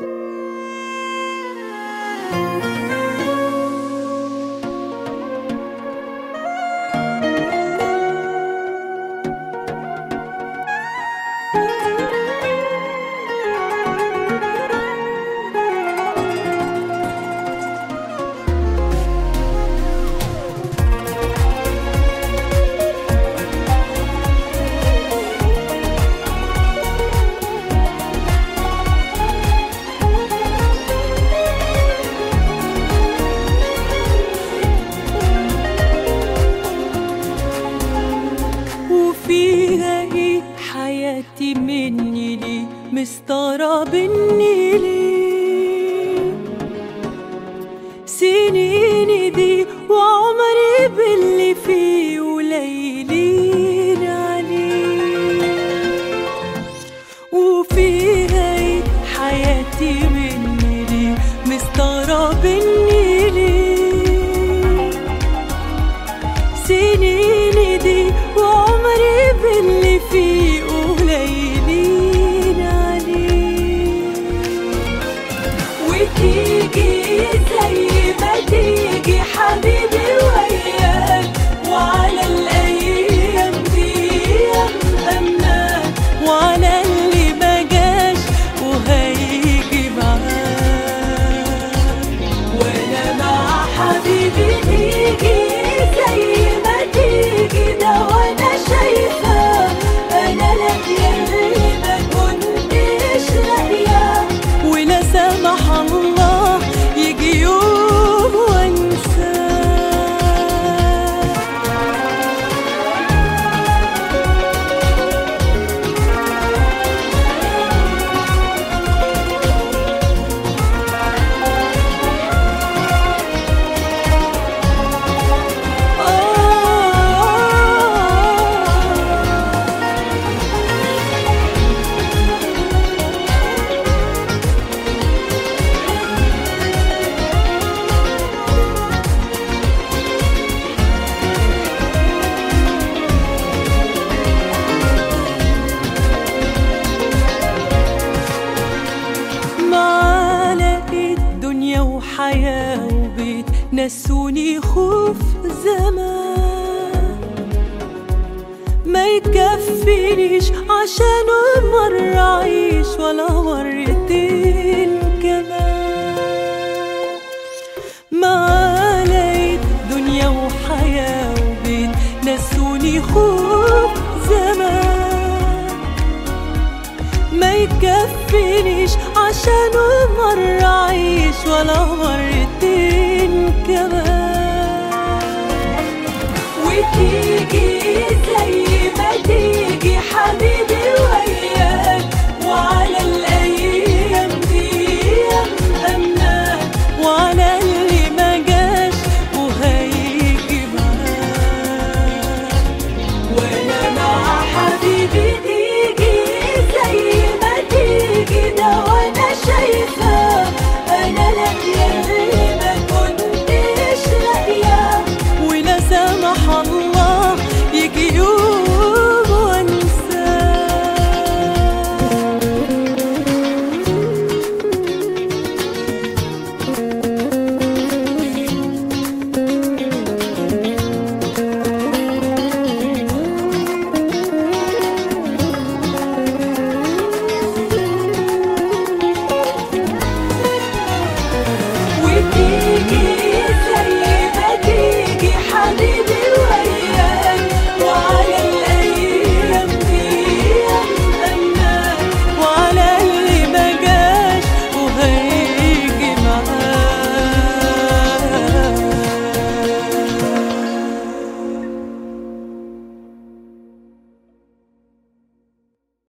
وفيها حياتي مني ليه مستغربني ليه سنيني دي وعمري باللي فيه وليلين عليه وفيها إيه حياتي مني ليه مستغربني ليه سنيني وتيجي زي ما الدنيا وحياة وبيت نسوني خوف زمان. ما يكفينيش عشان مرة أعيش ولا مرتين كمان الدنيا وحياة خوف زمان. ما عشان مرة أعيش ولا مرتين